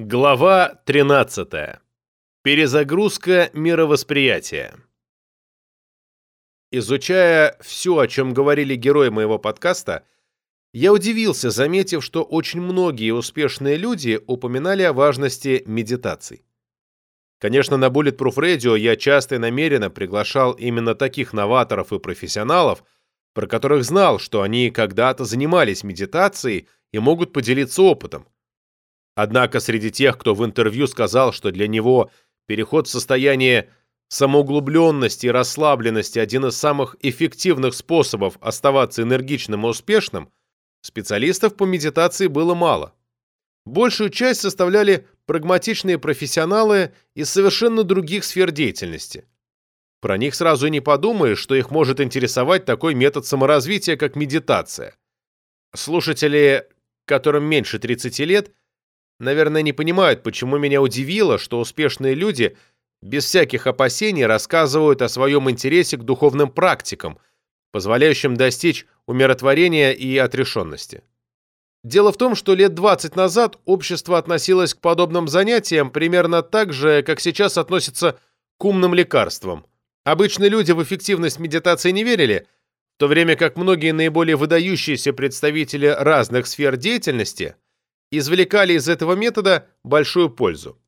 Глава 13. Перезагрузка мировосприятия. Изучая все, о чем говорили герои моего подкаста, я удивился, заметив, что очень многие успешные люди упоминали о важности медитаций. Конечно, на Bulletproof Radio я часто и намеренно приглашал именно таких новаторов и профессионалов, про которых знал, что они когда-то занимались медитацией и могут поделиться опытом. Однако среди тех, кто в интервью сказал, что для него переход в состояние самоуглубленности и расслабленности один из самых эффективных способов оставаться энергичным и успешным, специалистов по медитации было мало. Большую часть составляли прагматичные профессионалы из совершенно других сфер деятельности. Про них сразу и не подумаешь, что их может интересовать такой метод саморазвития, как медитация. Слушатели, которым меньше 30 лет – наверное, не понимают, почему меня удивило, что успешные люди без всяких опасений рассказывают о своем интересе к духовным практикам, позволяющим достичь умиротворения и отрешенности. Дело в том, что лет 20 назад общество относилось к подобным занятиям примерно так же, как сейчас относится к умным лекарствам. Обычные люди в эффективность медитации не верили, в то время как многие наиболее выдающиеся представители разных сфер деятельности извлекали из этого метода большую пользу.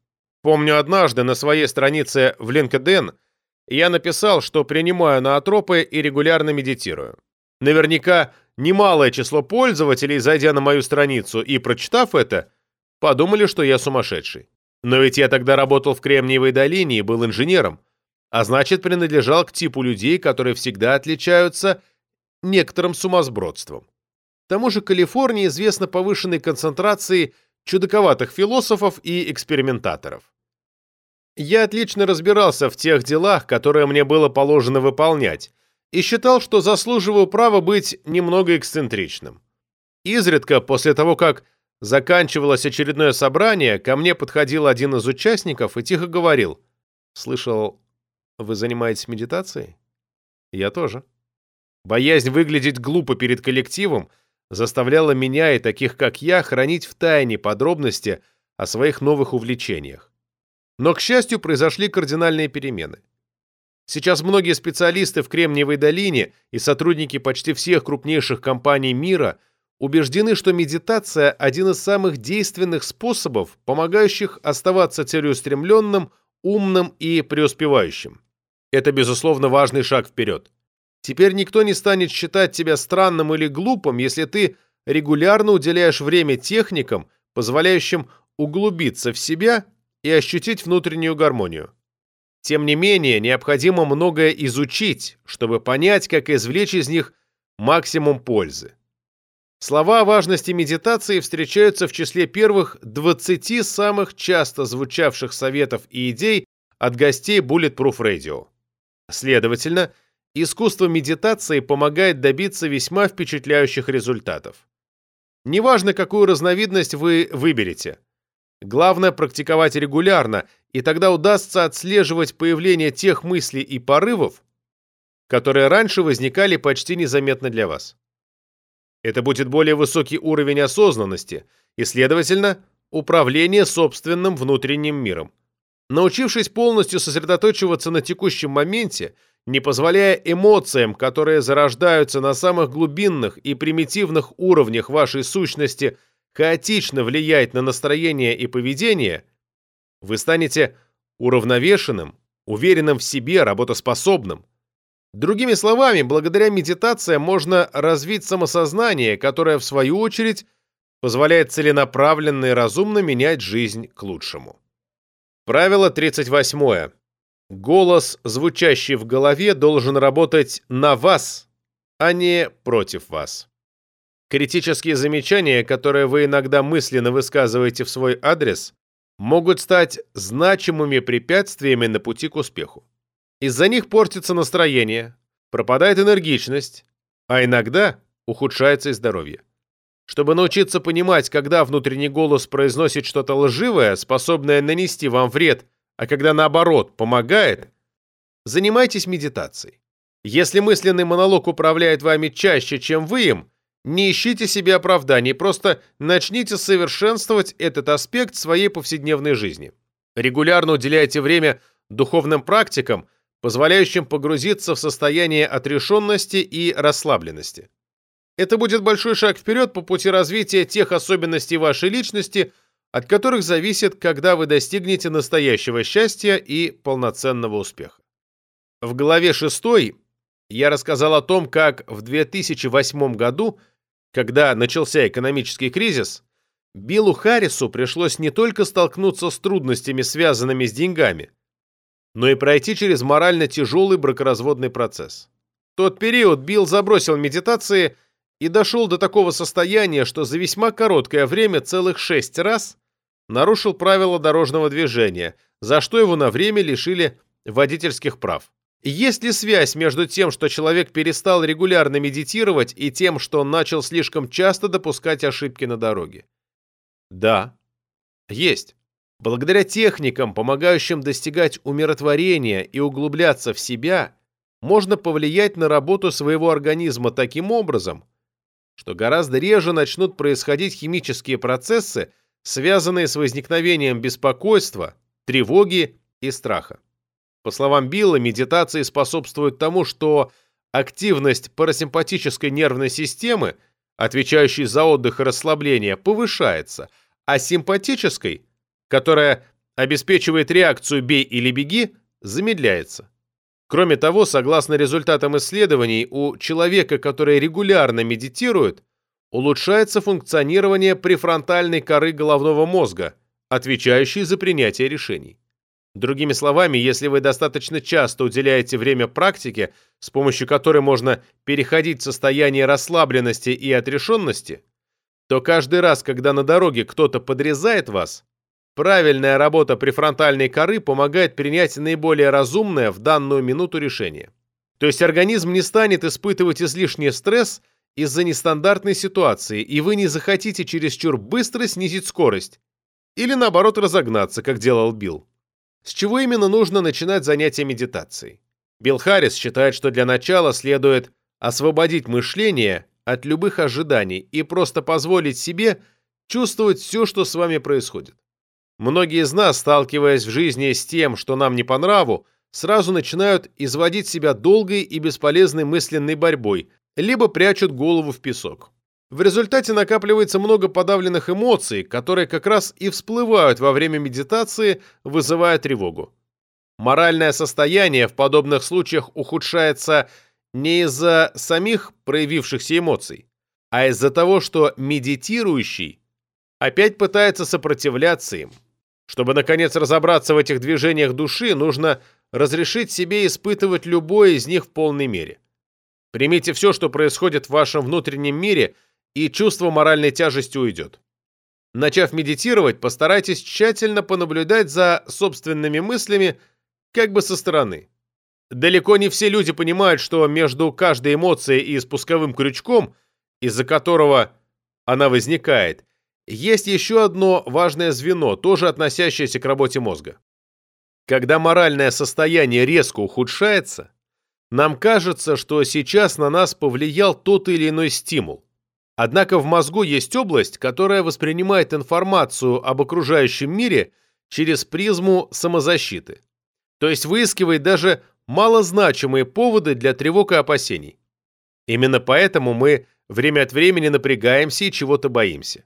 Помню, однажды на своей странице в LinkedIn я написал, что принимаю наотропы и регулярно медитирую. Наверняка немалое число пользователей, зайдя на мою страницу и прочитав это, подумали, что я сумасшедший. Но ведь я тогда работал в Кремниевой долине и был инженером, а значит, принадлежал к типу людей, которые всегда отличаются некоторым сумасбродством. К тому же Калифорния известна повышенной концентрацией чудаковатых философов и экспериментаторов. Я отлично разбирался в тех делах, которые мне было положено выполнять, и считал, что заслуживаю права быть немного эксцентричным. Изредка, после того, как заканчивалось очередное собрание, ко мне подходил один из участников и тихо говорил, «Слышал, вы занимаетесь медитацией?» «Я тоже». Боязнь выглядеть глупо перед коллективом – заставляла меня и таких, как я, хранить в тайне подробности о своих новых увлечениях. Но, к счастью, произошли кардинальные перемены. Сейчас многие специалисты в Кремниевой долине и сотрудники почти всех крупнейших компаний мира убеждены, что медитация – один из самых действенных способов, помогающих оставаться целеустремленным, умным и преуспевающим. Это, безусловно, важный шаг вперед. Теперь никто не станет считать тебя странным или глупым, если ты регулярно уделяешь время техникам, позволяющим углубиться в себя и ощутить внутреннюю гармонию. Тем не менее, необходимо многое изучить, чтобы понять, как извлечь из них максимум пользы. Слова о важности медитации встречаются в числе первых 20 самых часто звучавших советов и идей от гостей Bulletproof Radio. Следовательно, искусство медитации помогает добиться весьма впечатляющих результатов. Неважно, какую разновидность вы выберете. Главное практиковать регулярно, и тогда удастся отслеживать появление тех мыслей и порывов, которые раньше возникали почти незаметно для вас. Это будет более высокий уровень осознанности и, следовательно, управление собственным внутренним миром. Научившись полностью сосредоточиваться на текущем моменте не позволяя эмоциям, которые зарождаются на самых глубинных и примитивных уровнях вашей сущности, хаотично влиять на настроение и поведение, вы станете уравновешенным, уверенным в себе, работоспособным. Другими словами, благодаря медитации можно развить самосознание, которое, в свою очередь, позволяет целенаправленно и разумно менять жизнь к лучшему. Правило 38. Голос, звучащий в голове, должен работать на вас, а не против вас. Критические замечания, которые вы иногда мысленно высказываете в свой адрес, могут стать значимыми препятствиями на пути к успеху. Из-за них портится настроение, пропадает энергичность, а иногда ухудшается и здоровье. Чтобы научиться понимать, когда внутренний голос произносит что-то лживое, способное нанести вам вред а когда наоборот помогает, занимайтесь медитацией. Если мысленный монолог управляет вами чаще, чем вы им, Не ищите себе оправданий, просто начните совершенствовать этот аспект своей повседневной жизни. Регулярно уделяйте время духовным практикам, позволяющим погрузиться в состояние отрешенности и расслабленности. Это будет большой шаг вперед по пути развития тех особенностей вашей личности, от которых зависит, когда вы достигнете настоящего счастья и полноценного успеха. В главе 6 я рассказал о том, как в 2008 году – когда начался экономический кризис, Биллу Харрису пришлось не только столкнуться с трудностями, связанными с деньгами, но и пройти через морально тяжелый бракоразводный процесс. В тот период Билл забросил медитации и дошел до такого состояния, что за весьма короткое время целых шесть раз нарушил правила дорожного движения, за что его на время лишили водительских прав. Есть ли связь между тем, что человек перестал регулярно медитировать, и тем, что он начал слишком часто допускать ошибки на дороге? Да, есть. Благодаря техникам, помогающим достигать умиротворения и углубляться в себя, можно повлиять на работу своего организма таким образом, что гораздо реже начнут происходить химические процессы, связанные с возникновением беспокойства, тревоги и страха. По словам Билла, медитации способствуют тому, что активность парасимпатической нервной системы, отвечающей за отдых и расслабление, повышается, а симпатической, которая обеспечивает реакцию «бей или беги», замедляется. Кроме того, согласно результатам исследований, у человека, который регулярно медитирует, улучшается функционирование префронтальной коры головного мозга, отвечающей за принятие решений. Другими словами, если вы достаточно часто уделяете время практике, с помощью которой можно переходить в состояние расслабленности и отрешенности, то каждый раз, когда на дороге кто-то подрезает вас, правильная работа префронтальной коры помогает принять наиболее разумное в данную минуту решение. То есть организм не станет испытывать излишний стресс из-за нестандартной ситуации, и вы не захотите чересчур быстро снизить скорость или наоборот разогнаться, как делал Билл. С чего именно нужно начинать занятия медитацией? Билл Харрис считает, что для начала следует освободить мышление от любых ожиданий и просто позволить себе чувствовать все, что с вами происходит. Многие из нас, сталкиваясь в жизни с тем, что нам не по нраву, сразу начинают изводить себя долгой и бесполезной мысленной борьбой, либо прячут голову в песок. В результате накапливается много подавленных эмоций, которые как раз и всплывают во время медитации, вызывая тревогу. Моральное состояние в подобных случаях ухудшается не из-за самих проявившихся эмоций, а из-за того, что медитирующий опять пытается сопротивляться им. Чтобы, наконец, разобраться в этих движениях души, нужно разрешить себе испытывать любое из них в полной мере. Примите все, что происходит в вашем внутреннем мире – и чувство моральной тяжести уйдет. Начав медитировать, постарайтесь тщательно понаблюдать за собственными мыслями как бы со стороны. Далеко не все люди понимают, что между каждой эмоцией и спусковым крючком, из-за которого она возникает, есть еще одно важное звено, тоже относящееся к работе мозга. Когда моральное состояние резко ухудшается, нам кажется, что сейчас на нас повлиял тот или иной стимул. Однако в мозгу есть область, которая воспринимает информацию об окружающем мире через призму самозащиты. То есть выискивает даже малозначимые поводы для тревог и опасений. Именно поэтому мы время от времени напрягаемся и чего-то боимся.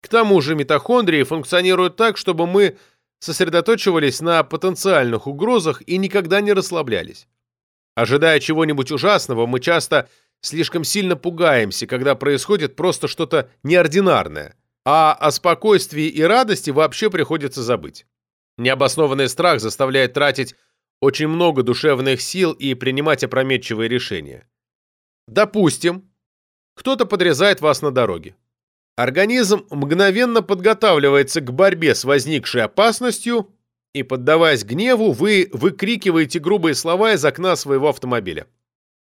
К тому же митохондрии функционируют так, чтобы мы сосредоточивались на потенциальных угрозах и никогда не расслаблялись. Ожидая чего-нибудь ужасного, мы часто слишком сильно пугаемся, когда происходит просто что-то неординарное, а о спокойствии и радости вообще приходится забыть. Необоснованный страх заставляет тратить очень много душевных сил и принимать опрометчивые решения. Допустим, кто-то подрезает вас на дороге. Организм мгновенно подготавливается к борьбе с возникшей опасностью, и, поддаваясь гневу, вы выкрикиваете грубые слова из окна своего автомобиля.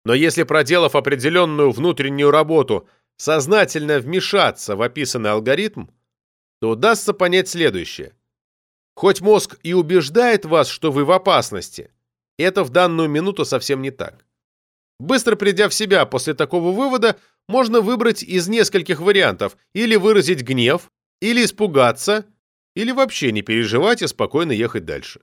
Но если, проделав определенную внутреннюю работу, сознательно вмешаться в описанный алгоритм, то удастся понять следующее. Хоть мозг и убеждает вас, что вы в опасности, это в данную минуту совсем не так. Быстро придя в себя после такого вывода, можно выбрать из нескольких вариантов или выразить гнев, или испугаться, или вообще не переживать и спокойно ехать дальше.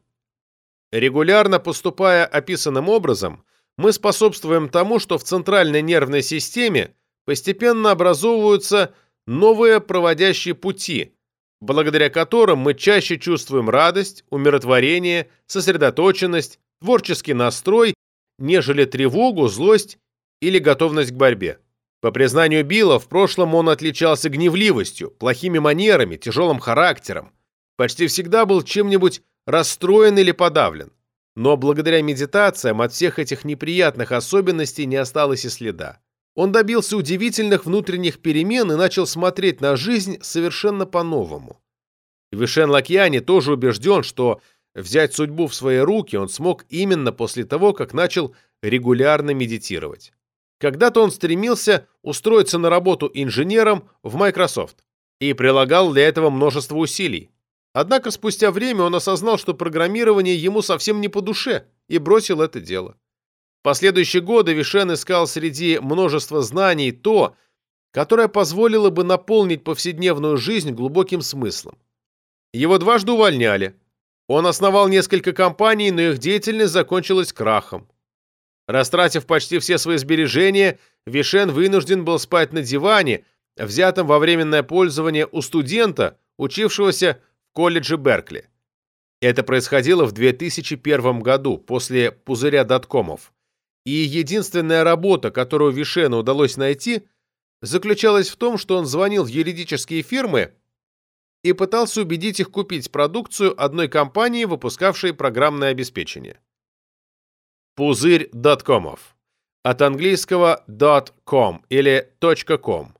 Регулярно поступая описанным образом, мы способствуем тому, что в центральной нервной системе постепенно образовываются новые проводящие пути, благодаря которым мы чаще чувствуем радость, умиротворение, сосредоточенность, творческий настрой, нежели тревогу, злость или готовность к борьбе. По признанию Билла, в прошлом он отличался гневливостью, плохими манерами, тяжелым характером. Почти всегда был чем-нибудь расстроен или подавлен. Но благодаря медитациям от всех этих неприятных особенностей не осталось и следа. Он добился удивительных внутренних перемен и начал смотреть на жизнь совершенно по-новому. Вишен Лакьяни тоже убежден, что взять судьбу в свои руки он смог именно после того, как начал регулярно медитировать. Когда-то он стремился устроиться на работу инженером в Microsoft и прилагал для этого множество усилий. Однако спустя время он осознал, что программирование ему совсем не по душе, и бросил это дело. В последующие годы Вишен искал среди множества знаний то, которое позволило бы наполнить повседневную жизнь глубоким смыслом. Его дважды увольняли. Он основал несколько компаний, но их деятельность закончилась крахом. Растратив почти все свои сбережения, Вишен вынужден был спать на диване, взятом во временное пользование у студента, учившегося в колледже Беркли. Это происходило в 2001 году, после пузыря доткомов. И единственная работа, которую Вишену удалось найти, заключалась в том, что он звонил в юридические фирмы и пытался убедить их купить продукцию одной компании, выпускавшей программное обеспечение. Пузырь доткомов. От английского .com или .com.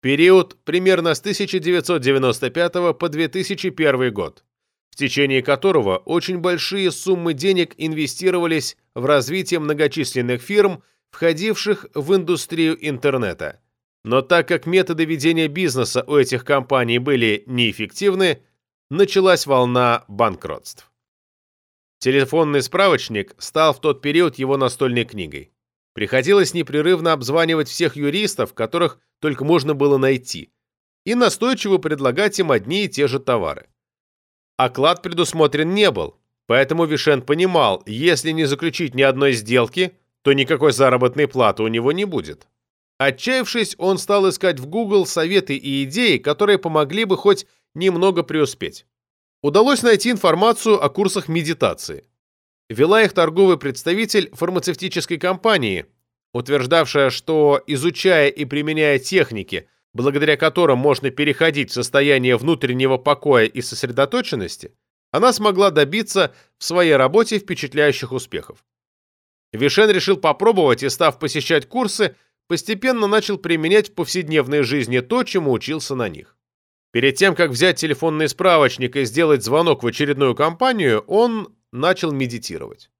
Период примерно с 1995 по 2001 год, в течение которого очень большие суммы денег инвестировались в развитие многочисленных фирм, входивших в индустрию интернета. Но так как методы ведения бизнеса у этих компаний были неэффективны, началась волна банкротств. Телефонный справочник стал в тот период его настольной книгой. Приходилось непрерывно обзванивать всех юристов, которых только можно было найти, и настойчиво предлагать им одни и те же товары. Оклад предусмотрен не был, поэтому Вишен понимал, если не заключить ни одной сделки, то никакой заработной платы у него не будет. Отчаявшись, он стал искать в Google советы и идеи, которые помогли бы хоть немного преуспеть. Удалось найти информацию о курсах медитации вела их торговый представитель фармацевтической компании, утверждавшая, что, изучая и применяя техники, благодаря которым можно переходить в состояние внутреннего покоя и сосредоточенности, она смогла добиться в своей работе впечатляющих успехов. Вишен решил попробовать и, став посещать курсы, постепенно начал применять в повседневной жизни то, чему учился на них. Перед тем, как взять телефонный справочник и сделать звонок в очередную компанию, он начал медитировать.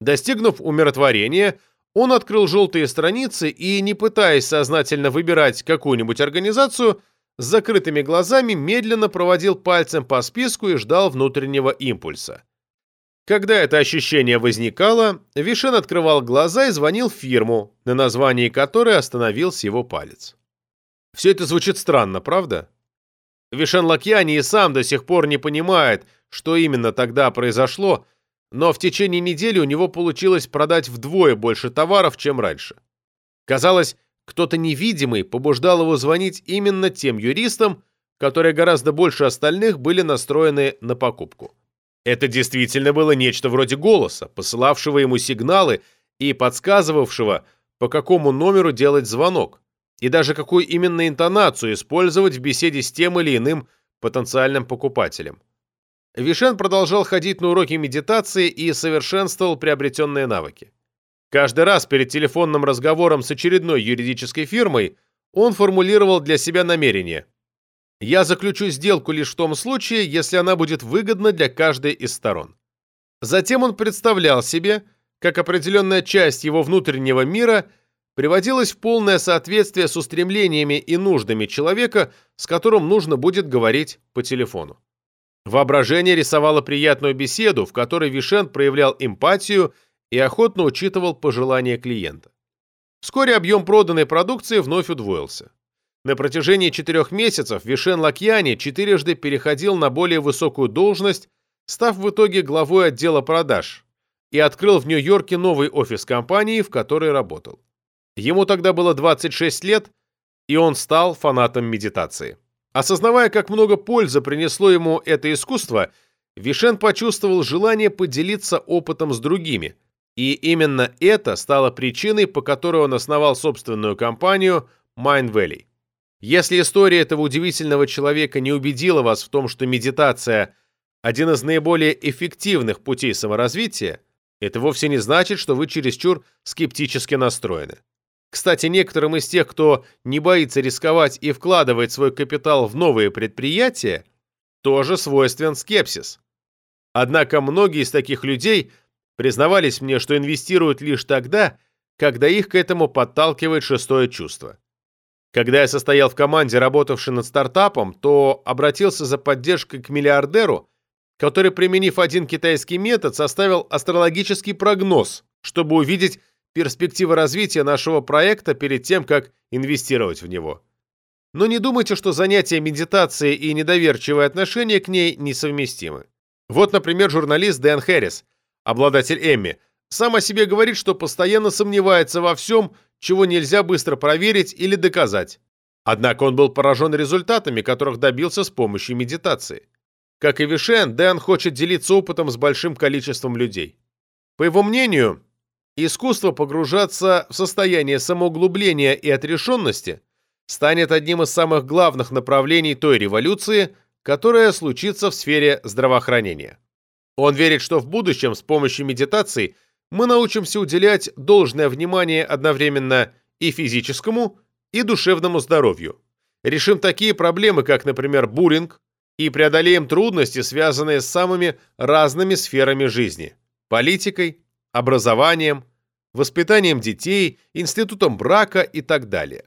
Достигнув умиротворения, он открыл желтые страницы и, не пытаясь сознательно выбирать какую-нибудь организацию, с закрытыми глазами медленно проводил пальцем по списку и ждал внутреннего импульса. Когда это ощущение возникало, Вишен открывал глаза и звонил в фирму, на названии которой остановился его палец. Все это звучит странно, правда? Вишен Лакьяни и сам до сих пор не понимает, что именно тогда произошло, но в течение недели у него получилось продать вдвое больше товаров, чем раньше. Казалось, кто-то невидимый побуждал его звонить именно тем юристам, которые гораздо больше остальных были настроены на покупку. Это действительно было нечто вроде голоса, посылавшего ему сигналы и подсказывавшего, по какому номеру делать звонок, и даже какую именно интонацию использовать в беседе с тем или иным потенциальным покупателем. Вишен продолжал ходить на уроки медитации и совершенствовал приобретенные навыки. Каждый раз перед телефонным разговором с очередной юридической фирмой он формулировал для себя намерение. «Я заключу сделку лишь в том случае, если она будет выгодна для каждой из сторон». Затем он представлял себе, как определенная часть его внутреннего мира приводилась в полное соответствие с устремлениями и нуждами человека, с которым нужно будет говорить по телефону. Воображение рисовало приятную беседу, в которой Вишен проявлял эмпатию и охотно учитывал пожелания клиента. Вскоре объем проданной продукции вновь удвоился. На протяжении четырех месяцев Вишен Лакьяни четырежды переходил на более высокую должность, став в итоге главой отдела продаж, и открыл в Нью-Йорке новый офис компании, в которой работал. Ему тогда было 26 лет, и он стал фанатом медитации. Осознавая, как много пользы принесло ему это искусство, Вишен почувствовал желание поделиться опытом с другими, и именно это стало причиной, по которой он основал собственную компанию Mind Valley. Если история этого удивительного человека не убедила вас в том, что медитация – один из наиболее эффективных путей саморазвития, это вовсе не значит, что вы чересчур скептически настроены. Кстати, некоторым из тех, кто не боится рисковать и вкладывает свой капитал в новые предприятия, тоже свойствен скепсис. Однако многие из таких людей признавались мне, что инвестируют лишь тогда, когда их к этому подталкивает шестое чувство. Когда я состоял в команде, работавшей над стартапом, то обратился за поддержкой к миллиардеру, который, применив один китайский метод, составил астрологический прогноз, чтобы увидеть перспективы развития нашего проекта перед тем, как инвестировать в него. Но не думайте, что занятие медитацией и недоверчивое отношение к ней несовместимы. Вот, например, журналист Дэн Хэррис, обладатель Эмми, сам о себе говорит, что постоянно сомневается во всем, чего нельзя быстро проверить или доказать. Однако он был поражен результатами, которых добился с помощью медитации. Как и Вишен, Дэн хочет делиться опытом с большим количеством людей. По его мнению, искусство погружаться в состояние самоуглубления и отрешенности станет одним из самых главных направлений той революции, которая случится в сфере здравоохранения. Он верит, что в будущем с помощью медитации мы научимся уделять должное внимание одновременно и физическому, и душевному здоровью. Решим такие проблемы, как, например, буллинг, и преодолеем трудности, связанные с самыми разными сферами жизни – политикой, образованием, воспитанием детей, институтом брака и так далее.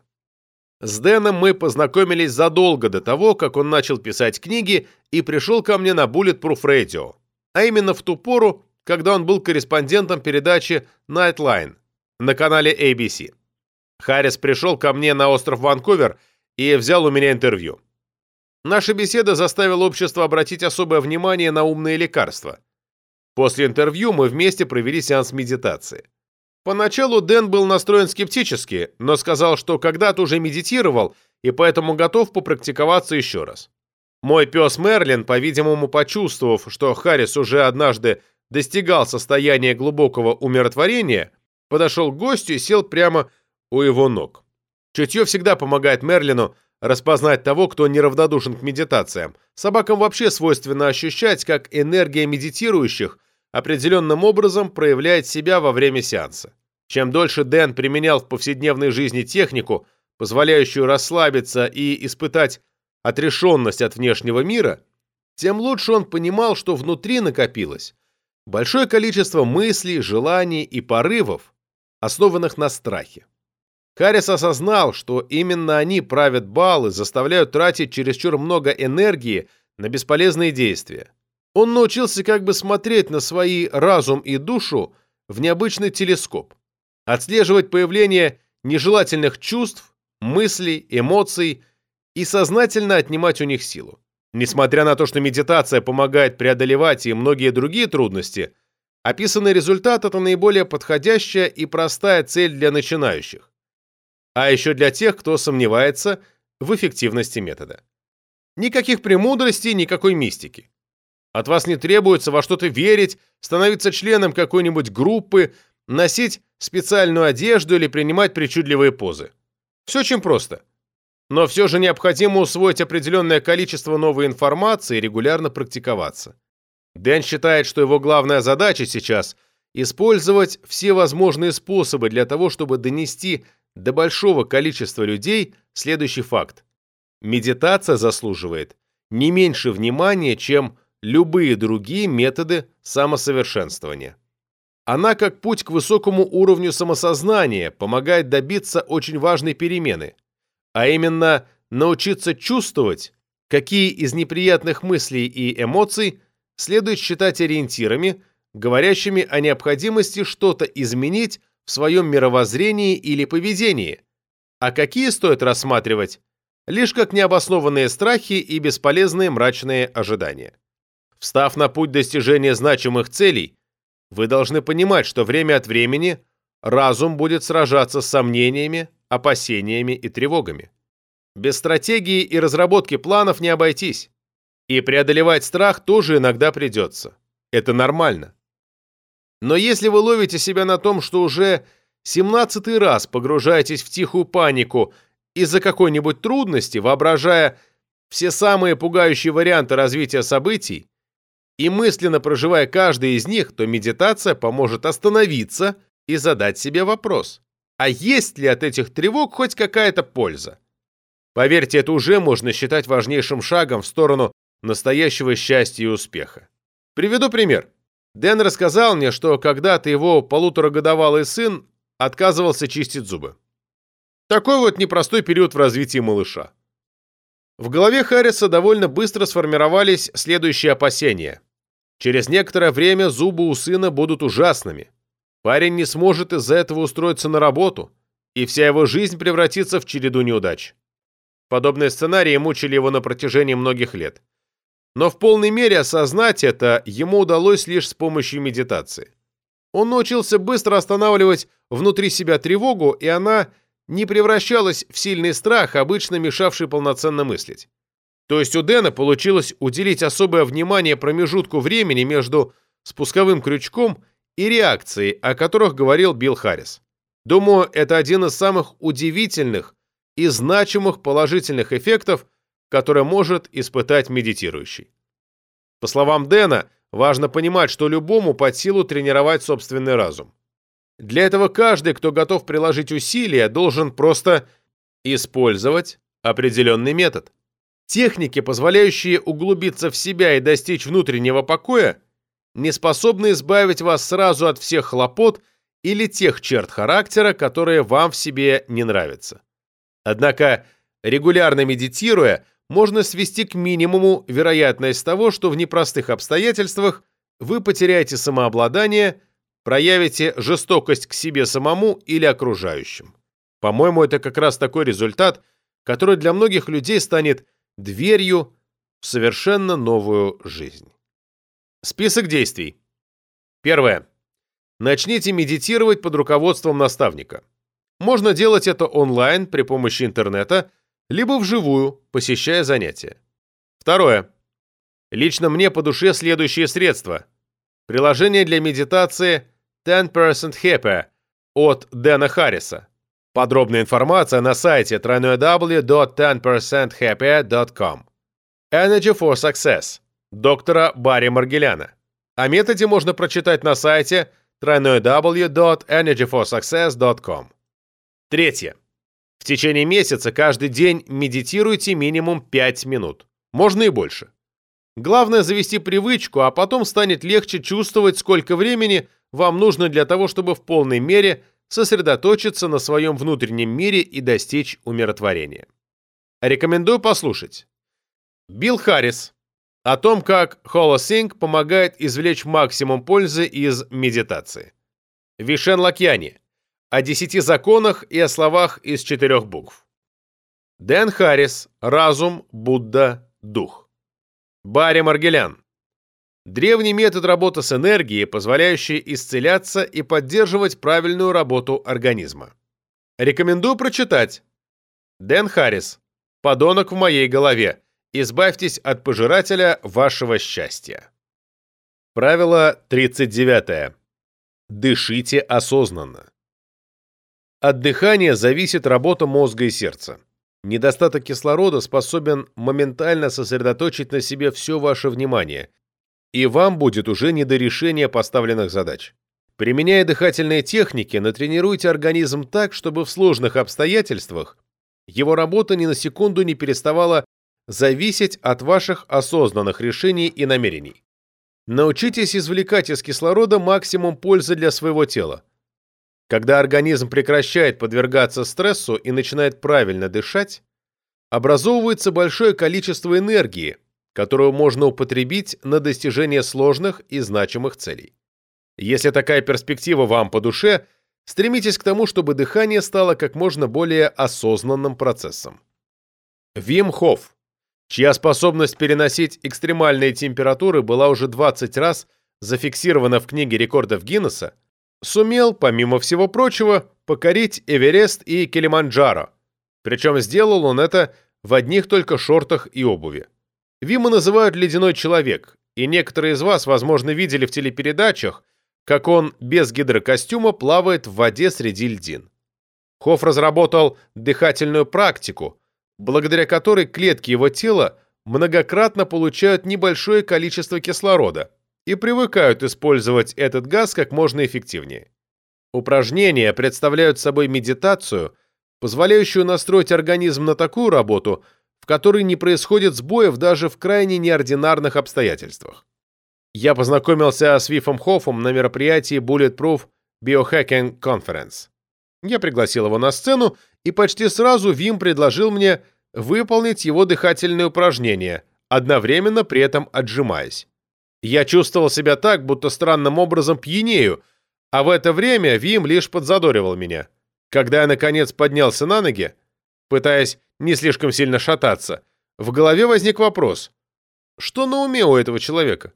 С Дэном мы познакомились задолго до того, как он начал писать книги и пришел ко мне на Bulletproof Radio, а именно в ту пору, когда он был корреспондентом передачи Nightline на канале ABC. Харрис пришел ко мне на остров Ванкувер и взял у меня интервью. Наша беседа заставила общество обратить особое внимание на умные лекарства. После интервью мы вместе провели сеанс медитации. Поначалу Дэн был настроен скептически, но сказал, что когда-то уже медитировал и поэтому готов попрактиковаться еще раз. Мой пес Мерлин, по-видимому, почувствовав, что Харрис уже однажды достигал состояния глубокого умиротворения, подошел к гостю и сел прямо у его ног. Чутье всегда помогает Мерлину распознать того, кто неравнодушен к медитациям. Собакам вообще свойственно ощущать, как энергия медитирующих определенным образом проявляет себя во время сеанса. Чем дольше Дэн применял в повседневной жизни технику, позволяющую расслабиться и испытать отрешенность от внешнего мира, тем лучше он понимал, что внутри накопилось большое количество мыслей, желаний и порывов, основанных на страхе. Харрис осознал, что именно они правят бал и заставляют тратить чересчур много энергии на бесполезные действия. Он научился как бы смотреть на свои разум и душу в необычный телескоп, отслеживать появление нежелательных чувств, мыслей, эмоций и сознательно отнимать у них силу. Несмотря на то, что медитация помогает преодолевать и многие другие трудности, описанный результат – это наиболее подходящая и простая цель для начинающих. А еще для тех, кто сомневается в эффективности метода. Никаких премудростей, никакой мистики. От вас не требуется во что-то верить, становиться членом какой-нибудь группы, носить специальную одежду или принимать причудливые позы. Все очень просто. Но все же необходимо усвоить определенное количество новой информации и регулярно практиковаться. Дэн считает, что его главная задача сейчас – использовать все возможные способы для того, чтобы донести до большого количества людей следующий факт. Медитация заслуживает не меньше внимания, чем любые другие методы самосовершенствования. Она, как путь к высокому уровню самосознания, помогает добиться очень важной перемены, а именно научиться чувствовать, какие из неприятных мыслей и эмоций следует считать ориентирами, говорящими о необходимости что-то изменить в своем мировоззрении или поведении, а какие стоит рассматривать лишь как необоснованные страхи и бесполезные мрачные ожидания. Встав на путь достижения значимых целей, вы должны понимать, что время от времени разум будет сражаться с сомнениями, опасениями и тревогами. Без стратегии и разработки планов не обойтись. И преодолевать страх тоже иногда придется. Это нормально. Но если вы ловите себя на том, что уже семнадцатый раз погружаетесь в тихую панику из-за какой-нибудь трудности, воображая все самые пугающие варианты развития событий, и мысленно проживая каждый из них, то медитация поможет остановиться и задать себе вопрос. А есть ли от этих тревог хоть какая-то польза? Поверьте, это уже можно считать важнейшим шагом в сторону настоящего счастья и успеха. Приведу пример. Дэн рассказал мне, что когда-то его полуторагодовалый сын отказывался чистить зубы. Такой вот непростой период в развитии малыша. В голове Харриса довольно быстро сформировались следующие опасения. Через некоторое время зубы у сына будут ужасными. Парень не сможет из-за этого устроиться на работу, и вся его жизнь превратится в череду неудач. Подобные сценарии мучили его на протяжении многих лет. Но в полной мере осознать это ему удалось лишь с помощью медитации. Он научился быстро останавливать внутри себя тревогу, и она не превращалась в сильный страх, обычно мешавший полноценно мыслить. То есть у Дэна получилось уделить особое внимание промежутку времени между спусковым крючком и реакцией, о которых говорил Билл Харрис. Думаю, это один из самых удивительных и значимых положительных эффектов, которые может испытать медитирующий. По словам Дэна, важно понимать, что любому под силу тренировать собственный разум. Для этого каждый, кто готов приложить усилия, должен просто использовать определенный метод. Техники, позволяющие углубиться в себя и достичь внутреннего покоя, не способны избавить вас сразу от всех хлопот или тех черт характера, которые вам в себе не нравятся. Однако, регулярно медитируя, можно свести к минимуму вероятность того, что в непростых обстоятельствах вы потеряете самообладание, проявите жестокость к себе самому или окружающим. По-моему, это как раз такой результат, который для многих людей станет дверью в совершенно новую жизнь. Список действий. Первое. Начните медитировать под руководством наставника. Можно делать это онлайн при помощи интернета, либо вживую, посещая занятия. Второе. Лично мне по душе следующие средства. Приложение для медитации 10% Happy от Дэна Харриса. Подробная информация на сайте www.10%happy.com. Energy for Success доктора Барри Маргеляна. О методе можно прочитать на сайте www.energyforsuccess.com. Третье. В течение месяца каждый день медитируйте минимум 5 минут. Можно и больше. Главное завести привычку, а потом станет легче чувствовать, сколько времени вам нужно для того, чтобы в полной мере – сосредоточиться на своем внутреннем мире и достичь умиротворения. Рекомендую послушать. Билл Харрис о том, как HoloSync помогает извлечь максимум пользы из медитации. Вишен Лакьяни о десяти законах и о словах из четырех букв. Дэн Харрис «Разум, Будда, Дух». Барри Маргелян Древний метод работы с энергией, позволяющий исцеляться и поддерживать правильную работу организма. Рекомендую прочитать. Дэн Харрис. «Подонок в моей голове. Избавьтесь от пожирателя вашего счастья». Правило 39. Дышите осознанно. От дыхания зависит работа мозга и сердца. Недостаток кислорода способен моментально сосредоточить на себе все ваше внимание, и вам будет уже не до решения поставленных задач. Применяя дыхательные техники, натренируйте организм так, чтобы в сложных обстоятельствах его работа ни на секунду не переставала зависеть от ваших осознанных решений и намерений. Научитесь извлекать из кислорода максимум пользы для своего тела. Когда организм прекращает подвергаться стрессу и начинает правильно дышать, образовывается большое количество энергии, которую можно употребить на достижение сложных и значимых целей. Если такая перспектива вам по душе, Стремитесь к тому, чтобы дыхание стало как можно более осознанным процессом. Вим Хофф, чья способность переносить экстремальные температуры была уже 20 раз зафиксирована в книге рекордов Гиннесса, сумел, помимо всего прочего, покорить Эверест и Килиманджаро. Причем сделал он это в одних только шортах и обуви. Вима называют «ледяной человек», и некоторые из вас, возможно, видели в телепередачах, как он без гидрокостюма плавает в воде среди льдин. Хофф разработал дыхательную практику, благодаря которой клетки его тела многократно получают небольшое количество кислорода и привыкают использовать этот газ как можно эффективнее. Упражнения представляют собой медитацию, позволяющую настроить организм на такую работу, которой не происходит сбоев даже в крайне неординарных обстоятельствах. Я познакомился с Вифом Хоффом на мероприятии Bulletproof Biohacking Conference. Я пригласил его на сцену, и почти сразу Вим предложил мне выполнить его дыхательные упражнения, одновременно при этом отжимаясь. Я чувствовал себя так, будто странным образом пьянею, а в это время Вим лишь подзадоривал меня. Когда я, наконец, поднялся на ноги, пытаясь не слишком сильно шататься, в голове возник вопрос. Что на уме у этого человека?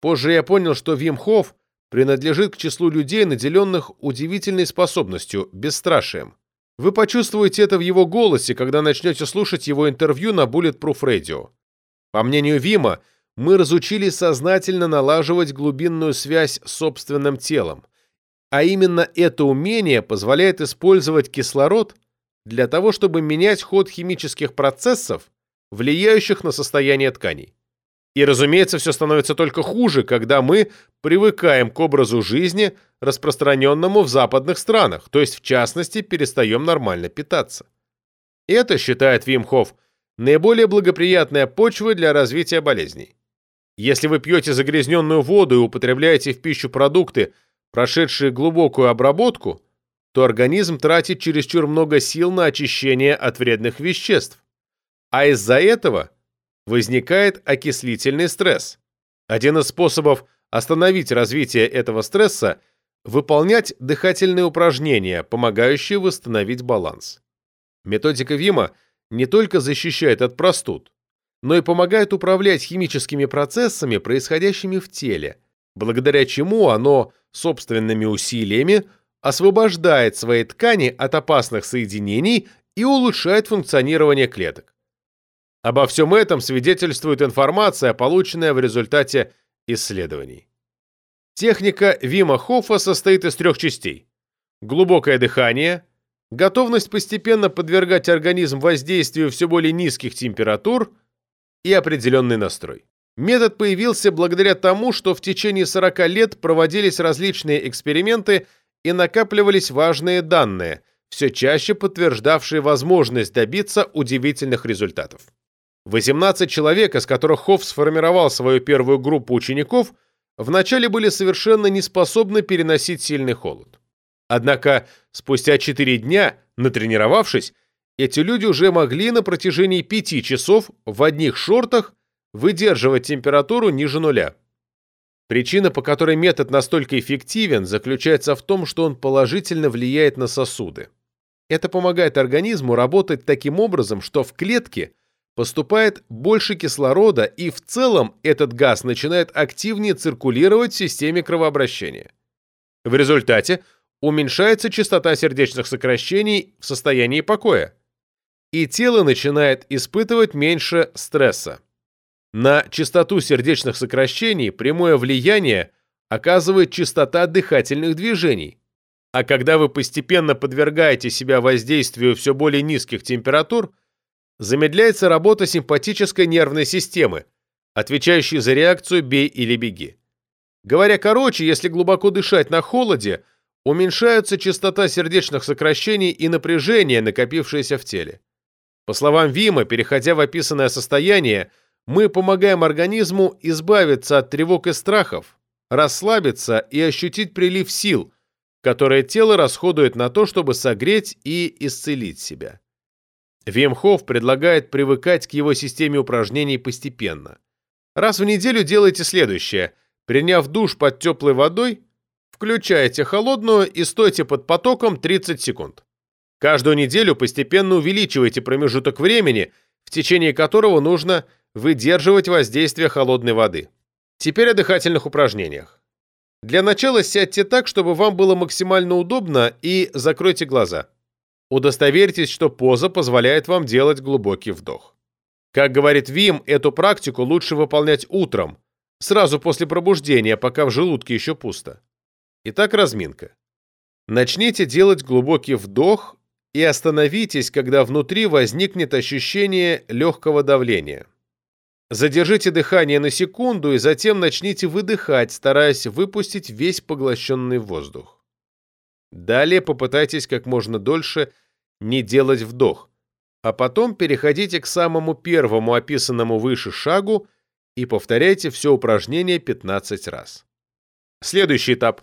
Позже я понял, что Вим Хофф принадлежит к числу людей, наделенных удивительной способностью, бесстрашием. Вы почувствуете это в его голосе, когда начнете слушать его интервью на Bulletproof Radio. По мнению Вима, мы разучились сознательно налаживать глубинную связь с собственным телом, а именно это умение позволяет использовать кислород для того, чтобы менять ход химических процессов, влияющих на состояние тканей. И, разумеется, все становится только хуже, когда мы привыкаем к образу жизни, распространенному в западных странах, то есть, в частности, перестаем нормально питаться. Это, считает Вимхов, наиболее благоприятная почва для развития болезней. Если вы пьете загрязненную воду и употребляете в пищу продукты, прошедшие глубокую обработку, то организм тратит чересчур много сил на очищение от вредных веществ. А из-за этого – возникает окислительный стресс. Один из способов остановить развитие этого стресса – выполнять дыхательные упражнения, помогающие восстановить баланс. Методика Вима не только защищает от простуд, но и помогает управлять химическими процессами, происходящими в теле, благодаря чему оно собственными усилиями освобождает свои ткани от опасных соединений и улучшает функционирование клеток. Обо всем этом свидетельствует информация, полученная в результате исследований. Техника Вима Хоффа состоит из трех частей. Глубокое дыхание, готовность постепенно подвергать организм воздействию все более низких температур и определенный настрой. Метод появился благодаря тому, что в течение 40 лет проводились различные эксперименты и накапливались важные данные, все чаще подтверждавшие возможность добиться удивительных результатов. 18 человек, из которых Хофф сформировал свою первую группу учеников, вначале были совершенно не способны переносить сильный холод. Однако спустя 4 дня, натренировавшись, эти люди уже могли на протяжении 5 часов в одних шортах выдерживать температуру ниже нуля. Причина, по которой метод настолько эффективен, заключается в том, что он положительно влияет на сосуды. Это помогает организму работать таким образом, что в клетке поступает больше кислорода, и в целом этот газ начинает активнее циркулировать в системе кровообращения. В результате уменьшается частота сердечных сокращений в состоянии покоя, и тело начинает испытывать меньше стресса. На частоту сердечных сокращений прямое влияние оказывает частота дыхательных движений. А когда вы постепенно подвергаете себя воздействию все более низких температур – замедляется работа симпатической нервной системы, отвечающей за реакцию «бей или беги». Говоря короче, если глубоко дышать на холоде, уменьшается частота сердечных сокращений и напряжение, накопившееся в теле. По словам Вима, переходя в описанное состояние, мы помогаем организму избавиться от тревог и страхов, расслабиться и ощутить прилив сил, которые тело расходует на то, чтобы согреть и исцелить себя. Вемхов предлагает привыкать к его системе упражнений постепенно. Раз в неделю делайте следующее. Приняв душ под теплой водой, включайте холодную и стойте под потоком 30 секунд. Каждую неделю постепенно увеличивайте промежуток времени, в течение которого нужно выдерживать воздействие холодной воды. Теперь о дыхательных упражнениях. Для начала сядьте так, чтобы вам было максимально удобно и закройте глаза. Удостоверьтесь, что поза позволяет вам делать глубокий вдох. Как говорит Вим, эту практику лучше выполнять утром, сразу после пробуждения, пока в желудке еще пусто. Итак, разминка. Начните делать глубокий вдох и остановитесь, когда внутри возникнет ощущение легкого давления. Задержите дыхание на секунду и затем начните выдыхать, стараясь выпустить весь поглощенный воздух. Далее попытайтесь как можно дольше не делать вдох, а потом переходите к самому первому описанному выше шагу и повторяйте все упражнение 15 раз. Следующий этап.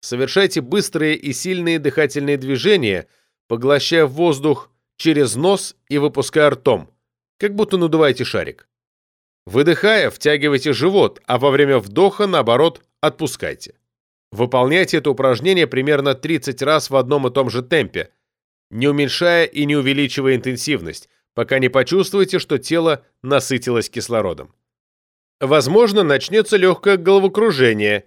Совершайте быстрые и сильные дыхательные движения, поглощая воздух через нос и выпуская ртом, как будто надуваете шарик. Выдыхая, втягивайте живот, а во время вдоха, наоборот, отпускайте. Выполняйте это упражнение примерно 30 раз в одном и том же темпе, не уменьшая и не увеличивая интенсивность, пока не почувствуете, что тело насытилось кислородом. Возможно, начнется легкое головокружение,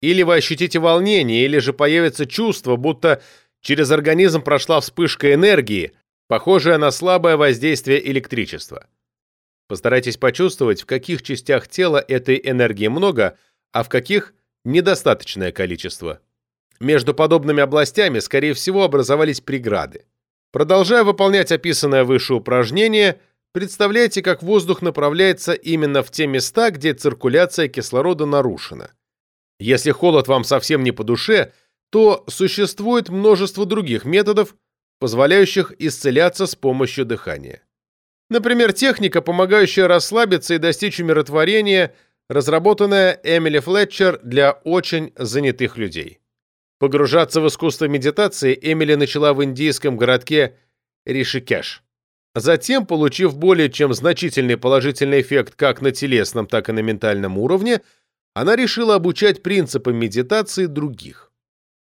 или вы ощутите волнение, или же появится чувство, будто через организм прошла вспышка энергии, похожая на слабое воздействие электричества. Постарайтесь почувствовать, в каких частях тела этой энергии много, а в каких недостаточное количество. Между подобными областями, скорее всего, образовались преграды. Продолжая выполнять описанное выше упражнение, представляйте, как воздух направляется именно в те места, где циркуляция кислорода нарушена. Если холод вам совсем не по душе, то существует множество других методов, позволяющих исцеляться с помощью дыхания. Например, техника, помогающая расслабиться и достичь умиротворения, разработанная Эмили Флетчер для очень занятых людей. Погружаться в искусство медитации Эмили начала в индийском городке Ришикеш. Затем, получив более чем значительный положительный эффект как на телесном, так и на ментальном уровне, она решила обучать принципам медитации других.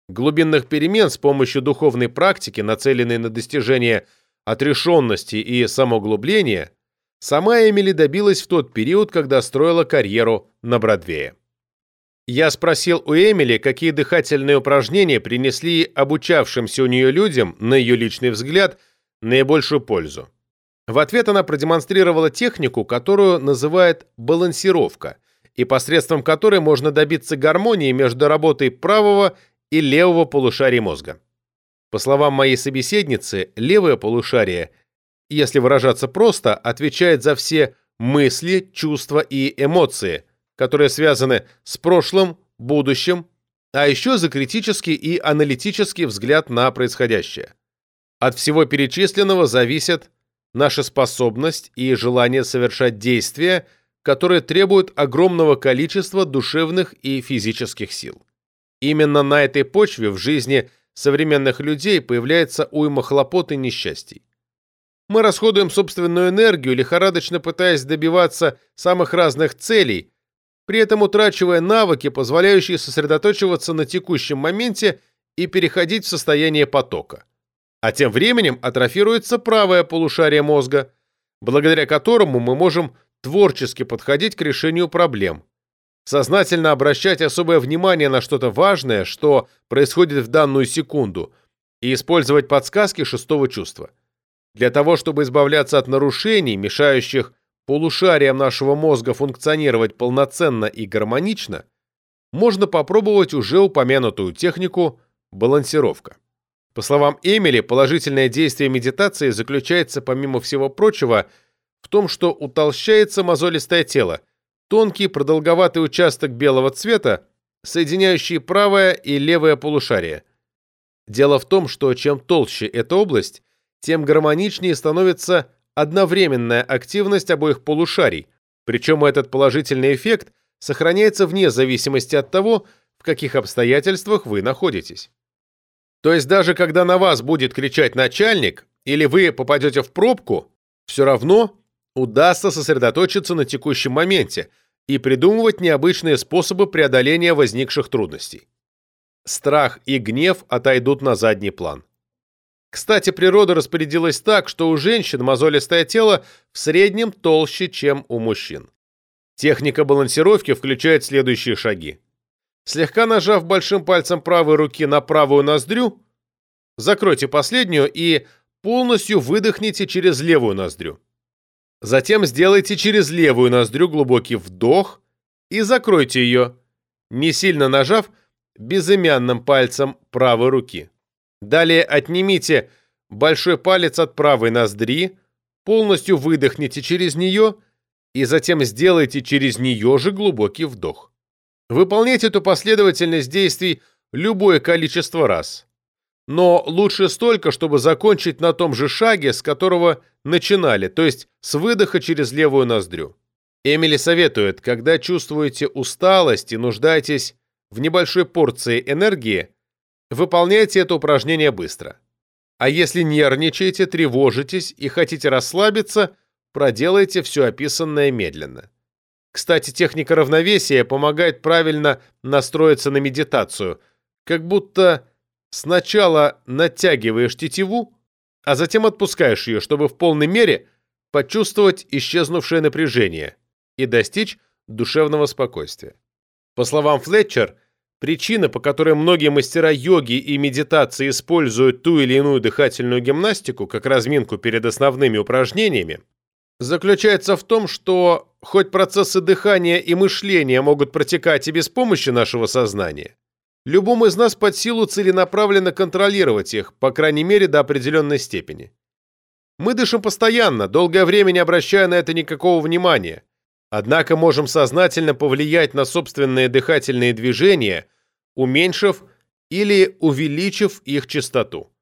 Глубинных перемен с помощью духовной практики, нацеленной на достижение отрешенности и самоуглубления, сама Эмили добилась в тот период, когда строила карьеру на Бродвее. Я спросил у Эмили, какие дыхательные упражнения принесли обучавшимся у нее людям, на ее личный взгляд, наибольшую пользу. В ответ она продемонстрировала технику, которую называют «балансировка», и посредством которой можно добиться гармонии между работой правого и левого полушарий мозга. По словам моей собеседницы, левое полушарие, если выражаться просто, отвечает за все мысли, чувства и эмоции, которые связаны с прошлым, будущим, а еще за критический и аналитический взгляд на происходящее. От всего перечисленного зависит наша способность и желание совершать действия, которые требуют огромного количества душевных и физических сил. Именно на этой почве в жизни современных людей появляется уйма хлопот и несчастий. Мы расходуем собственную энергию, лихорадочно пытаясь добиваться самых разных целей, при этом утрачивая навыки, позволяющие сосредоточиваться на текущем моменте и переходить в состояние потока. А тем временем атрофируется правое полушарие мозга, благодаря которому мы можем творчески подходить к решению проблем, сознательно обращать особое внимание на что-то важное, что происходит в данную секунду, и использовать подсказки шестого чувства. Для того, чтобы избавляться от нарушений, мешающих полушариям нашего мозга функционировать полноценно и гармонично, можно попробовать уже упомянутую технику балансировка. По словам Эмили, положительное действие медитации заключается, помимо всего прочего, в том, что утолщается мозолистое тело – тонкий продолговатый участок белого цвета, соединяющий правое и левое полушарие. Дело в том, что чем толще эта область, тем гармоничнее становится одновременная активность обоих полушарий, причем этот положительный эффект сохраняется вне зависимости от того, в каких обстоятельствах вы находитесь. То есть даже когда на вас будет кричать начальник, или вы попадете в пробку, все равно удастся сосредоточиться на текущем моменте и придумывать необычные способы преодоления возникших трудностей. страх и гнев отойдут на задний план. Кстати, природа распорядилась так, что у женщин мозолистое тело в среднем толще, чем у мужчин. Техника балансировки включает следующие шаги. Слегка нажав большим пальцем правой руки на правую ноздрю, закройте последнюю и полностью выдохните через левую ноздрю. Затем сделайте через левую ноздрю глубокий вдох и закройте ее, не сильно нажав безымянным пальцем правой руки. Далее отнимите большой палец от правой ноздри, полностью выдохните через нее и затем сделайте через нее же глубокий вдох. Выполняйте эту последовательность действий любое количество раз. Но лучше столько, чтобы закончить на том же шаге, с которого начинали, то есть с выдоха через левую ноздрю. Эмили советует, когда чувствуете усталость и нуждаетесь в небольшой порции энергии, выполняйте это упражнение быстро. А если нервничаете, тревожитесь и хотите расслабиться, проделайте все описанное медленно. Кстати, техника равновесия помогает правильно настроиться на медитацию, как будто сначала натягиваешь тетиву, а затем отпускаешь ее, чтобы в полной мере почувствовать исчезнувшее напряжение и достичь душевного спокойствия. По словам Флетчер, причина, по которой многие мастера йоги и медитации используют ту или иную дыхательную гимнастику как разминку перед основными упражнениями, заключается в том, что хоть процессы дыхания и мышления могут протекать и без помощи нашего сознания, любому из нас под силу целенаправленно контролировать их, по крайней мере, до определенной степени. Мы дышим постоянно, долгое время не обращая на это никакого внимания, однако можем сознательно повлиять на собственные дыхательные движения, уменьшив или увеличив их частоту.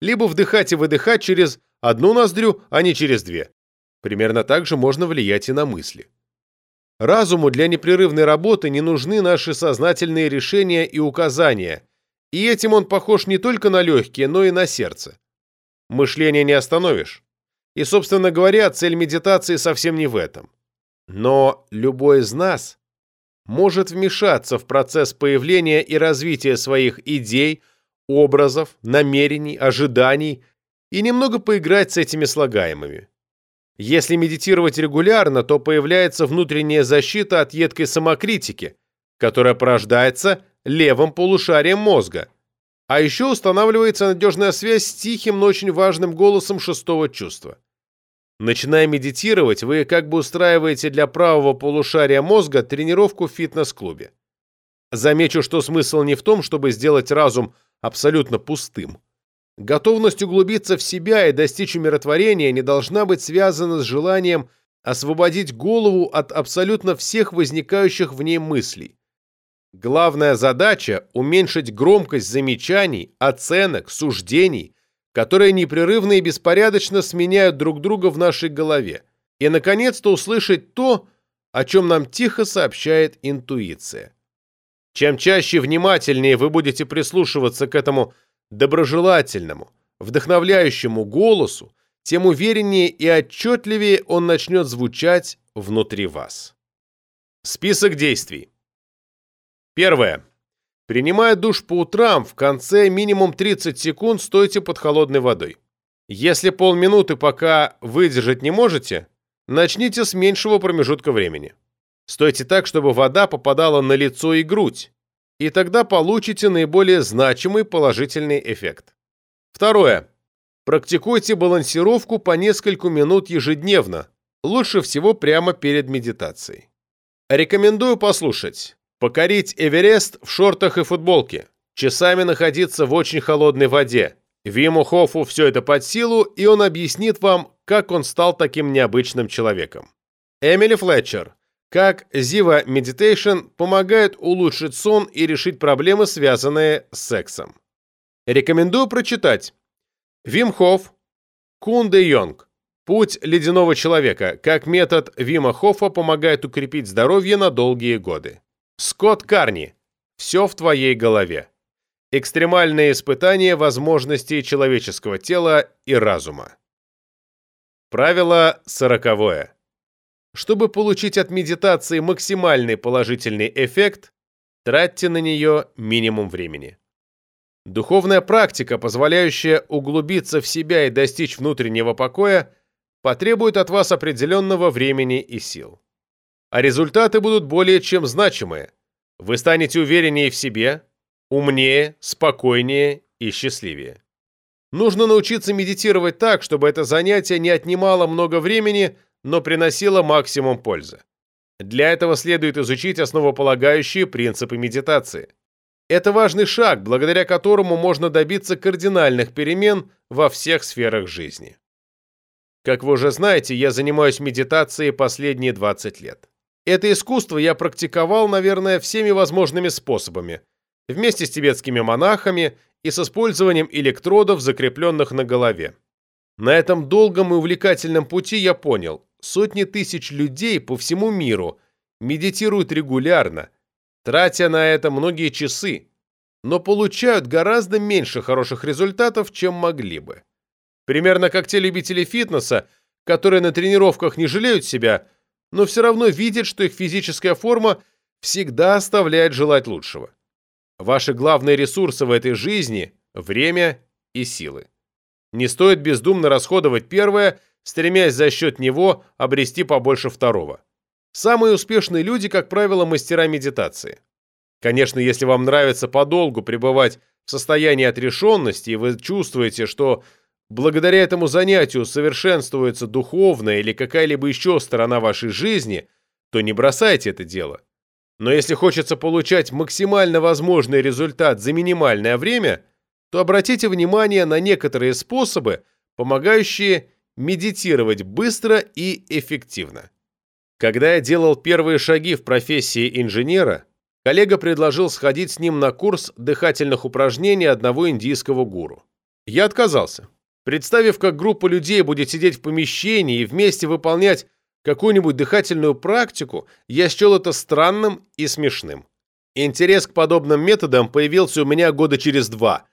Либо вдыхать и выдыхать через одну ноздрю, а не через две. Примерно так же можно влиять и на мысли. Разуму для непрерывной работы не нужны наши сознательные решения и указания, и этим он похож не только на легкие, но и на сердце. Мышление не остановишь. И, собственно говоря, цель медитации совсем не в этом. Но любой из нас может вмешаться в процесс появления и развития своих идей, образов, намерений, ожиданий и немного поиграть с этими слагаемыми. Если медитировать регулярно, то появляется внутренняя защита от едкой самокритики, которая порождается левым полушарием мозга. А еще устанавливается надежная связь с тихим, но очень важным голосом шестого чувства. Начиная медитировать, вы как бы устраиваете для правого полушария мозга тренировку в фитнес-клубе. Замечу, что смысл не в том, чтобы сделать разум абсолютно пустым. Готовность углубиться в себя и достичь умиротворения не должна быть связана с желанием освободить голову от абсолютно всех возникающих в ней мыслей. Главная задача – уменьшить громкость замечаний, оценок, суждений, которые непрерывно и беспорядочно сменяют друг друга в нашей голове, и, наконец-то, услышать то, о чем нам тихо сообщает интуиция. Чем чаще внимательнее вы будете прислушиваться к этому доброжелательному, вдохновляющему голосу, тем увереннее и отчетливее он начнет звучать внутри вас. Список действий. Первое. Принимая душ по утрам, в конце минимум 30 секунд стойте под холодной водой. Если полминуты пока выдержать не можете, начните с меньшего промежутка времени. Стойте так, чтобы вода попадала на лицо и грудь, и тогда получите наиболее значимый положительный эффект. Второе. Практикуйте балансировку по несколько минут ежедневно, лучше всего прямо перед медитацией. Рекомендую послушать «Покорить Эверест в шортах и футболке», часами находиться в очень холодной воде. Виму Хофу все это под силу, и он объяснит вам, как он стал таким необычным человеком. Эмили Флетчер как Ziva Meditation помогает улучшить сон и решить проблемы, связанные с сексом. Рекомендую прочитать. Вим Хофф, Кун Йонг. Путь ледяного человека. Как метод Вима Хоффа помогает укрепить здоровье на долгие годы. Скотт Карни. Все в твоей голове. Экстремальные испытания возможностей человеческого тела и разума. Правило сороковое. Чтобы получить от медитации максимальный положительный эффект, тратьте на нее минимум времени. Духовная практика, позволяющая углубиться в себя и достичь внутреннего покоя, потребует от вас определенного времени и сил. А результаты будут более чем значимые. Вы станете увереннее в себе, умнее, спокойнее и счастливее. Нужно научиться медитировать так, чтобы это занятие не отнимало много времени, но приносило максимум пользы. Для этого следует изучить основополагающие принципы медитации. Это важный шаг, благодаря которому можно добиться кардинальных перемен во всех сферах жизни. Как вы уже знаете, я занимаюсь медитацией последние 20 лет. Это искусство я практиковал, наверное, всеми возможными способами, вместе с тибетскими монахами и с использованием электродов, закрепленных на голове. На этом долгом и увлекательном пути я понял, сотни тысяч людей по всему миру медитируют регулярно, тратя на это многие часы, но получают гораздо меньше хороших результатов, чем могли бы. Примерно как те любители фитнеса, которые на тренировках не жалеют себя, но все равно видят, что их физическая форма всегда оставляет желать лучшего. Ваши главные ресурсы в этой жизни – время и силы. Не стоит бездумно расходовать первое, стремясь за счет него обрести побольше второго. Самые успешные люди, как правило, мастера медитации. Конечно, если вам нравится подолгу пребывать в состоянии отрешенности, и вы чувствуете, что благодаря этому занятию совершенствуется духовная или какая-либо еще сторона вашей жизни, то не бросайте это дело. Но если хочется получать максимально возможный результат за минимальное время, то обратите внимание на некоторые способы, помогающие медитировать быстро и эффективно. Когда я делал первые шаги в профессии инженера, коллега предложил сходить с ним на курс дыхательных упражнений одного индийского гуру. Я отказался. Представив, как группа людей будет сидеть в помещении и вместе выполнять какую-нибудь дыхательную практику, я счел это странным и смешным. Интерес к подобным методам появился у меня года через два,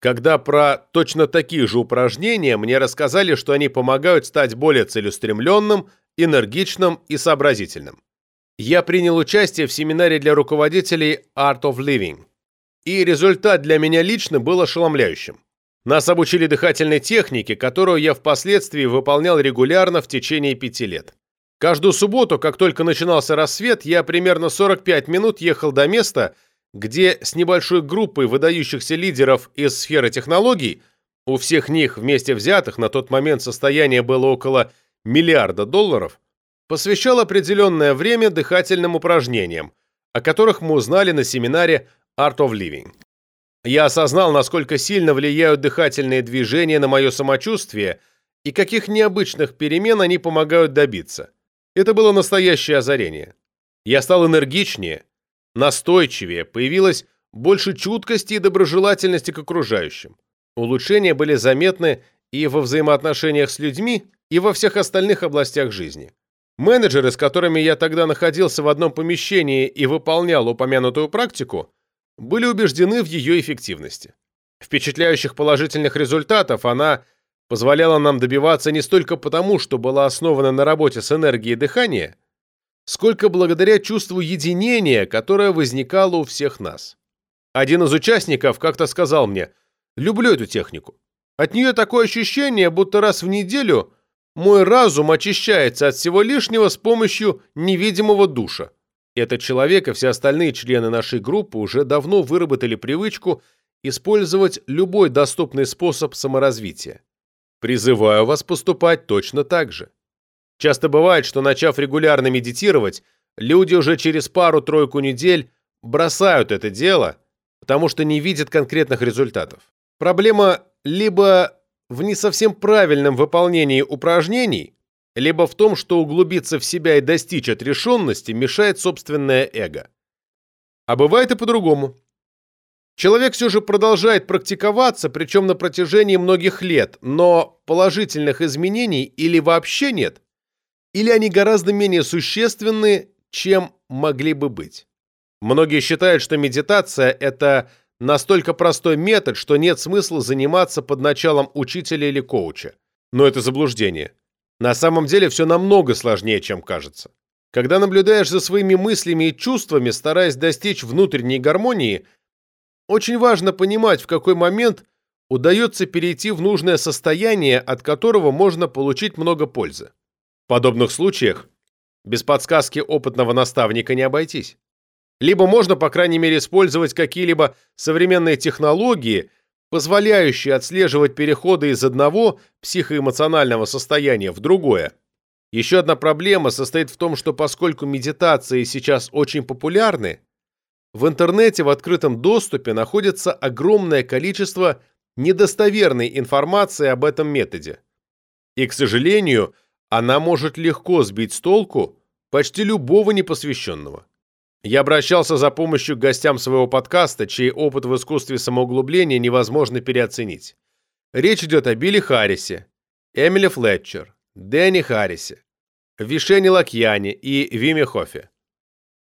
когда про точно такие же упражнения мне рассказали, что они помогают стать более целеустремленным, энергичным и сообразительным. Я принял участие в семинаре для руководителей Art of Living, и результат для меня лично был ошеломляющим. Нас обучили дыхательной технике, которую я впоследствии выполнял регулярно в течение пяти лет. Каждую субботу, как только начинался рассвет, я примерно 45 минут ехал до места, где с небольшой группой выдающихся лидеров из сферы технологий, у всех них вместе взятых на тот момент состояние было около миллиарда долларов, посвящал определенное время дыхательным упражнениям, о которых мы узнали на семинаре Art of Living. Я осознал, насколько сильно влияют дыхательные движения на мое самочувствие и каких необычных перемен они помогают добиться. Это было настоящее озарение. Я стал энергичнее, настойчивее, появилось больше чуткости и доброжелательности к окружающим. Улучшения были заметны и во взаимоотношениях с людьми, и во всех остальных областях жизни. Менеджеры, с которыми я тогда находился в одном помещении и выполнял упомянутую практику, были убеждены в ее эффективности. Впечатляющих положительных результатов она позволяла нам добиваться не столько потому, что была основана на работе с энергией дыхания, сколько благодаря чувству единения, которое возникало у всех нас. Один из участников как-то сказал мне, «Люблю эту технику. От нее такое ощущение, будто раз в неделю мой разум очищается от всего лишнего с помощью невидимого душа». Этот человек и все остальные члены нашей группы уже давно выработали привычку использовать любой доступный способ саморазвития. Призываю вас поступать точно так же. Часто бывает, что начав регулярно медитировать, люди уже через пару-тройку недель бросают это дело, потому что не видят конкретных результатов. Проблема либо в не совсем правильном выполнении упражнений, либо в том, что углубиться в себя и достичь отрешенности мешает собственное эго. А бывает и по-другому. Человек все же продолжает практиковаться, причем на протяжении многих лет, но положительных изменений или вообще нет, или они гораздо менее существенны, чем могли бы быть. Многие считают, что медитация – это настолько простой метод, что нет смысла заниматься под началом учителя или коуча. Но это заблуждение. На самом деле все намного сложнее, чем кажется. Когда наблюдаешь за своими мыслями и чувствами, стараясь достичь внутренней гармонии – Очень важно понимать, в какой момент удается перейти в нужное состояние, от которого можно получить много пользы. Подобных случаях без подсказки опытного наставника не обойтись. Либо можно, по крайней мере, использовать какие-либо современные технологии, позволяющие отслеживать переходы из одного психоэмоционального состояния в другое. Еще одна проблема состоит в том, что поскольку медитации сейчас очень популярны, в интернете в открытом доступе находится огромное количество недостоверной информации об этом методе. И, к сожалению, она может легко сбить с толку почти любого непосвященного. Я обращался за помощью к гостям своего подкаста, чей опыт в искусстве самоуглубления невозможно переоценить. Речь идет о Билли Харрисе, Эмили Флетчер, Дэнни Харрисе, Вишене Лакьяне и Виме Хофе.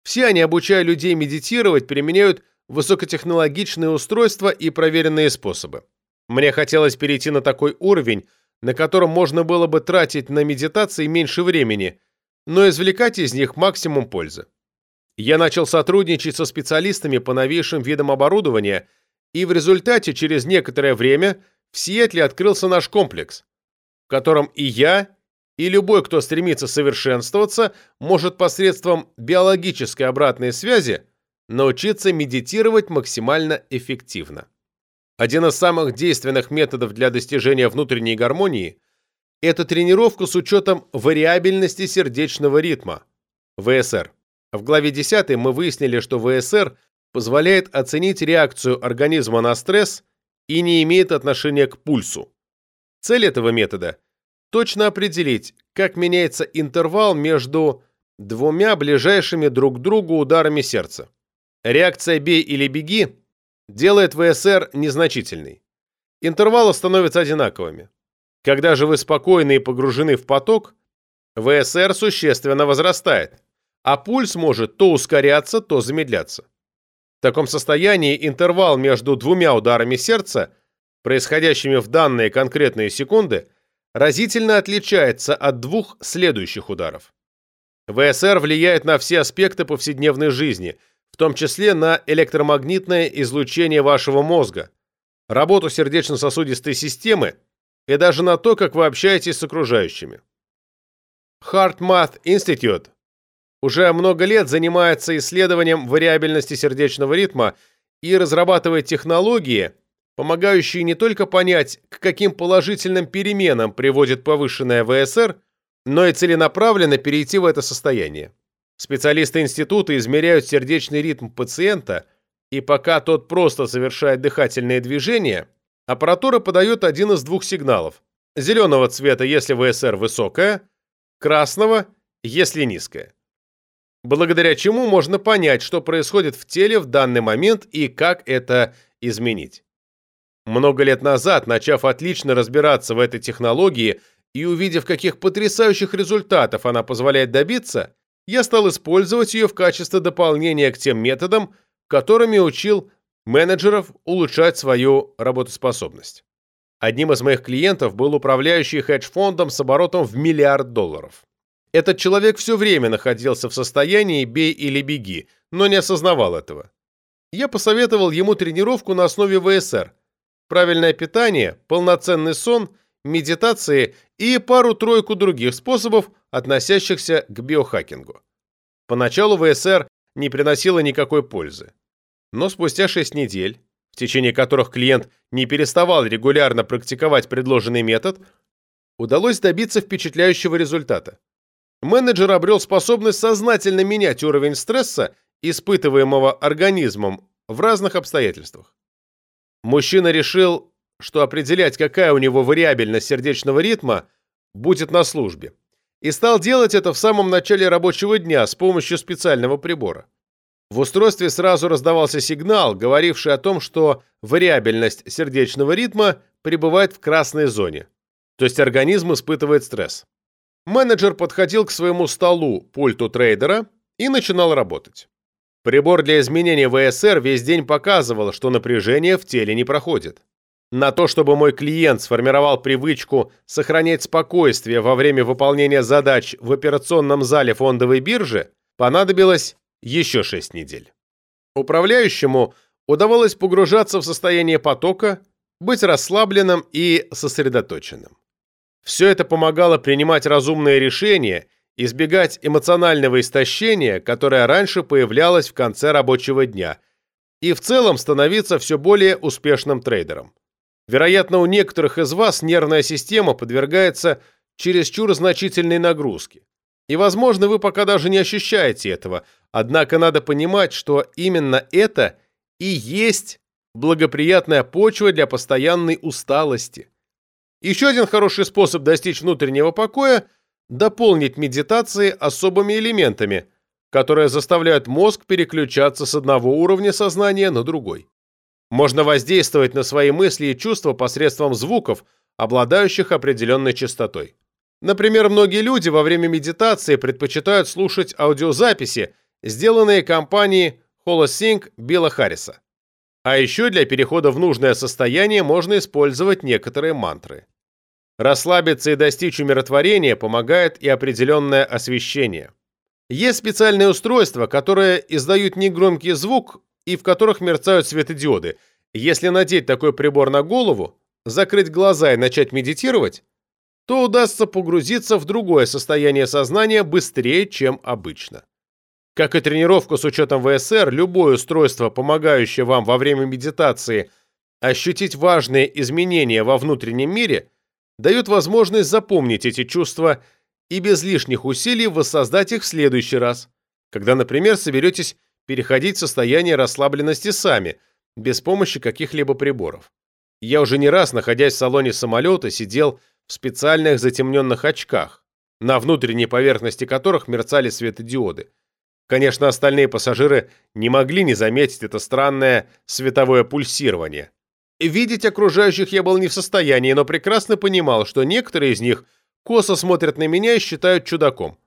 Все они, обучая людей медитировать, применяют высокотехнологичные устройства и проверенные способы. Мне хотелось перейти на такой уровень, на котором можно было бы тратить на медитации меньше времени, но извлекать из них максимум пользы. Я начал сотрудничать со специалистами по новейшим видам оборудования, и в результате через некоторое время в Сиэтле открылся наш комплекс, в котором и я, и любой, кто стремится совершенствоваться, может посредством биологической обратной связи научиться медитировать максимально эффективно. Один из самых действенных методов для достижения внутренней гармонии – это тренировка с учетом вариабельности сердечного ритма, ВСР. В главе 10 мы выяснили, что ВСР позволяет оценить реакцию организма на стресс и не имеет отношения к пульсу. Цель этого метода – точно определить, как меняется интервал между двумя ближайшими друг к другу ударами сердца. Реакция «бей или беги» делает ВСР незначительной. Интервалы становятся одинаковыми. Когда же вы спокойны и погружены в поток, ВСР существенно возрастает а пульс может то ускоряться, то замедляться. В таком состоянии интервал между двумя ударами сердца, происходящими в данные конкретные секунды, разительно отличается от двух следующих ударов. ВСР влияет на все аспекты повседневной жизни, том числе на электромагнитное излучение вашего мозга, работу сердечно-сосудистой системы и даже на то, как вы общаетесь с окружающими. Heart Math Institute уже много лет занимается исследованием вариабельности сердечного ритма и разрабатывает технологии, помогающие не только понять, к каким положительным переменам приводит повышенная ВСР, но и целенаправленно перейти в это состояние. Специалисты института измеряют сердечный ритм пациента, и пока тот просто совершает дыхательные движения, аппаратура подает один из двух сигналов – зеленого цвета, если ВСР высокая, красного, если низкая благодаря чему можно понять, что происходит в теле в данный момент и как это изменить. Много лет назад, начав отлично разбираться в этой технологии и увидев, каких потрясающих результатов она позволяет добиться, я стал использовать ее в качестве дополнения к тем методам, которыми учил менеджеров улучшать свою работоспособность. Одним из моих клиентов был управляющий хедж-фондом с оборотом в миллиард долларов. Этот человек все время находился в состоянии «бей или беги», но не осознавал этого. Я посоветовал ему тренировку на основе ВСР, правильное питание, полноценный сон, медитации и пару-тройку других способов, относящихся к биохакингу. Поначалу ВСР не приносила никакой пользы. Но спустя 6 недель, в течение которых клиент не переставал регулярно практиковать предложенный метод, удалось добиться впечатляющего результата менеджер обрел способность сознательно менять уровень стресса, испытываемого организмом, в разных обстоятельствах. Мужчина решил, что определять, какая у него вариабельность сердечного ритма, будет на службе, и стал делать это в самом начале рабочего дня с помощью специального прибора. В устройстве сразу раздавался сигнал, говоривший о том, что вариабельность сердечного ритма пребывает в красной зоне, то есть организм испытывает стресс. Менеджер подходил к своему столу, пульту трейдера, и начинал работать. Прибор для изменения ВСР весь день показывал, что напряжение в теле не проходит. На то, чтобы мой клиент сформировал привычку сохранять спокойствие во время выполнения задач в операционном зале фондовой биржи, понадобилось еще 6 недель. Управляющему удавалось погружаться в состояние потока, быть расслабленным и сосредоточенным. Все это помогало принимать разумные решения, избегать эмоционального истощения, которое раньше появлялось в конце рабочего дня, и в целом становиться все более успешным трейдером. Вероятно, у некоторых из вас нервная система подвергается чересчур значительной нагрузке. И, возможно, вы пока даже не ощущаете этого, однако надо понимать, что именно это и есть благоприятная почва для постоянной усталости. Еще один хороший способ достичь внутреннего покоя – дополнить медитации особыми элементами, которые заставляют мозг переключаться с одного уровня сознания на другой. Можно воздействовать на свои мысли и чувства посредством звуков, обладающих определенной частотой. Например, многие люди во время медитации предпочитают слушать аудиозаписи, сделанные компанией HoloSync Билла Харриса. А еще для перехода в нужное состояние можно использовать некоторые мантры. Расслабиться и достичь умиротворения помогает и определенное освещение. Есть специальные устройства, которые издают негромкий звук и в которых мерцают светодиоды. Если надеть такой прибор на голову, закрыть глаза и начать медитировать, то удастся погрузиться в другое состояние сознания быстрее, чем обычно. Как и тренировку с учетом ВСР, любое устройство, помогающее вам во время медитации ощутить важные изменения во внутреннем мире, дает возможность запомнить эти чувства и без лишних усилий воссоздать их в следующий раз, когда, например, соберетесь переходить в состояние расслабленности сами, без помощи каких-либо приборов. Я уже не раз, находясь в салоне самолета, сидел в специальных затемненных очках, на внутренней поверхности которых мерцали светодиоды. Конечно, остальные пассажиры не могли не заметить это странное световое пульсирование. Видеть окружающих я был не в состоянии, но прекрасно понимал, что некоторые из них косо смотрят на меня и считают чудаком.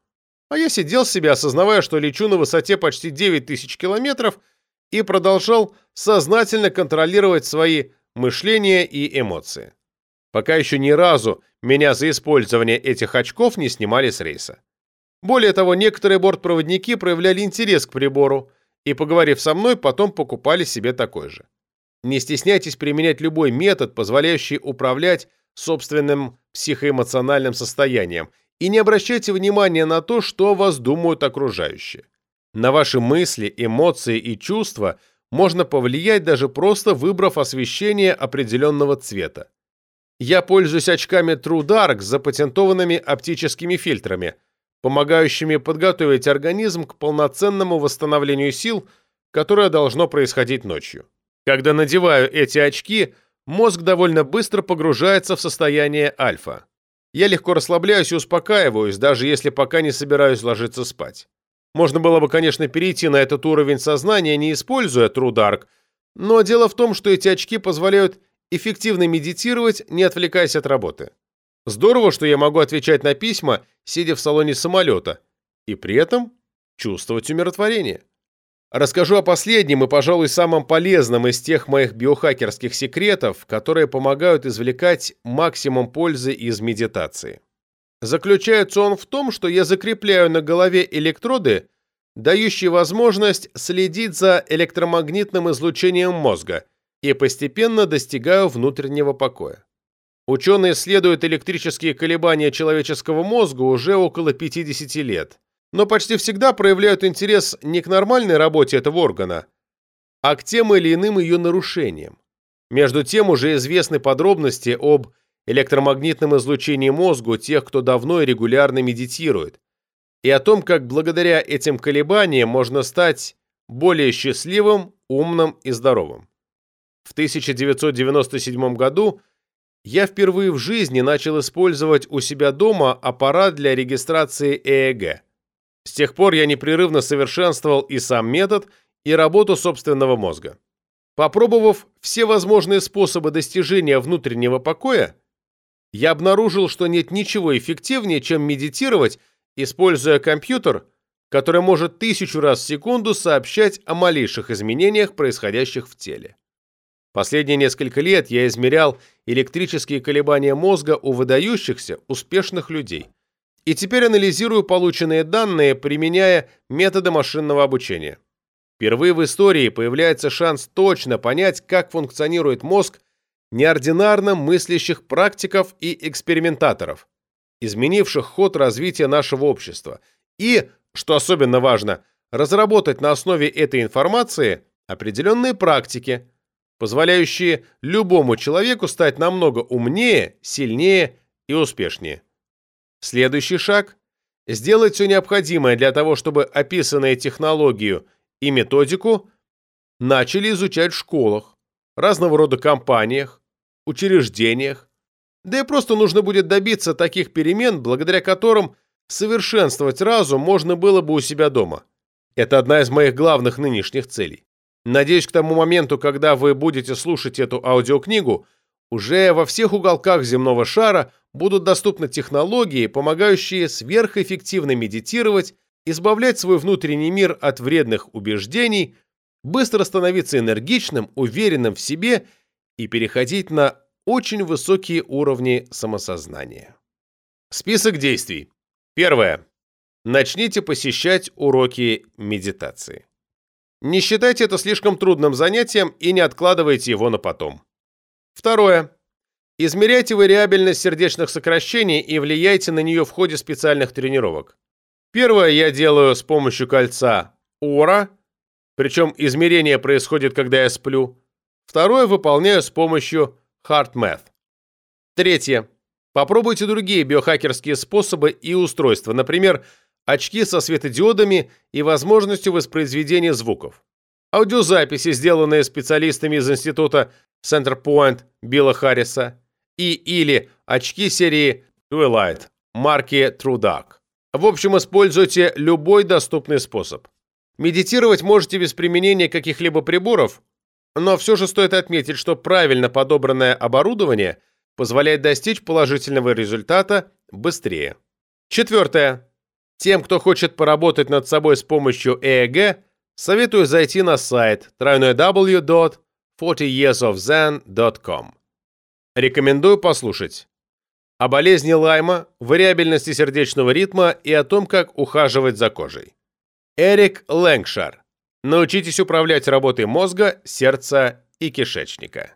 А я сидел себе, осознавая, что лечу на высоте почти 9000 километров и продолжал сознательно контролировать свои мышления и эмоции. Пока еще ни разу меня за использование этих очков не снимали с рейса. Более того, некоторые бортпроводники проявляли интерес к прибору и, поговорив со мной, потом покупали себе такой же. Не стесняйтесь применять любой метод, позволяющий управлять собственным психоэмоциональным состоянием, и не обращайте внимания на то, что о вас думают окружающие. На ваши мысли, эмоции и чувства можно повлиять даже просто выбрав освещение определенного цвета. Я пользуюсь очками True Dark с запатентованными оптическими фильтрами – помогающими подготовить организм к полноценному восстановлению сил, которое должно происходить ночью. Когда надеваю эти очки, мозг довольно быстро погружается в состояние альфа. Я легко расслабляюсь и успокаиваюсь, даже если пока не собираюсь ложиться спать. Можно было бы, конечно, перейти на этот уровень сознания, не используя True Dark, но дело в том, что эти очки позволяют эффективно медитировать, не отвлекаясь от работы. Здорово, что я могу отвечать на письма, сидя в салоне самолета, и при этом чувствовать умиротворение. Расскажу о последнем и, пожалуй, самом полезном из тех моих биохакерских секретов, которые помогают извлекать максимум пользы из медитации. Заключается он в том, что я закрепляю на голове электроды, дающие возможность следить за электромагнитным излучением мозга, и постепенно достигаю внутреннего покоя. Ученые исследуют электрические колебания человеческого мозга уже около 50 лет, но почти всегда проявляют интерес не к нормальной работе этого органа, а к тем или иным ее нарушениям. Между тем уже известны подробности об электромагнитном излучении мозга у тех, кто давно и регулярно медитирует, и о том, как благодаря этим колебаниям можно стать более счастливым, умным и здоровым. В 1997 году я впервые в жизни начал использовать у себя дома аппарат для регистрации ЭЭГ. С тех пор я непрерывно совершенствовал и сам метод, и работу собственного мозга. Попробовав все возможные способы достижения внутреннего покоя, я обнаружил, что нет ничего эффективнее, чем медитировать, используя компьютер, который может тысячу раз в секунду сообщать о малейших изменениях, происходящих в теле. Последние несколько лет я измерял электрические колебания мозга у выдающихся, успешных людей. И теперь анализирую полученные данные, применяя методы машинного обучения. Впервые в истории появляется шанс точно понять, как функционирует мозг неординарно мыслящих практиков и экспериментаторов, изменивших ход развития нашего общества, и, что особенно важно, разработать на основе этой информации определенные практики, позволяющие любому человеку стать намного умнее, сильнее и успешнее. Следующий шаг – сделать все необходимое для того, чтобы описанные технологию и методику начали изучать в школах, разного рода компаниях, учреждениях, да и просто нужно будет добиться таких перемен, благодаря которым совершенствовать разум можно было бы у себя дома. Это одна из моих главных нынешних целей. Надеюсь, к тому моменту, когда вы будете слушать эту аудиокнигу, уже во всех уголках земного шара будут доступны технологии, помогающие сверхэффективно медитировать, избавлять свой внутренний мир от вредных убеждений, быстро становиться энергичным, уверенным в себе и переходить на очень высокие уровни самосознания. Список действий. Первое. Начните посещать уроки медитации. Не считайте это слишком трудным занятием и не откладывайте его на потом. Второе. Измеряйте вариабельность сердечных сокращений и влияйте на нее в ходе специальных тренировок. Первое я делаю с помощью кольца Ора, причем измерение происходит, когда я сплю. Второе выполняю с помощью HeartMath. Третье. Попробуйте другие биохакерские способы и устройства, например, очки со светодиодами и возможностью воспроизведения звуков. Аудиозаписи, сделанные специалистами из института Centerpoint Билла Харриса, и или очки серии Twilight марки True Dark. В общем, используйте любой доступный способ. Медитировать можете без применения каких-либо приборов, но все же стоит отметить, что правильно подобранное оборудование позволяет достичь положительного результата быстрее. Четвертое. Тем, кто хочет поработать над собой с помощью ЭЭГ, советую зайти на сайт www.40yearsofzen.com. Рекомендую послушать о болезни Лайма, вариабельности сердечного ритма и о том, как ухаживать за кожей. Эрик Лэнгшар. Научитесь управлять работой мозга, сердца и кишечника.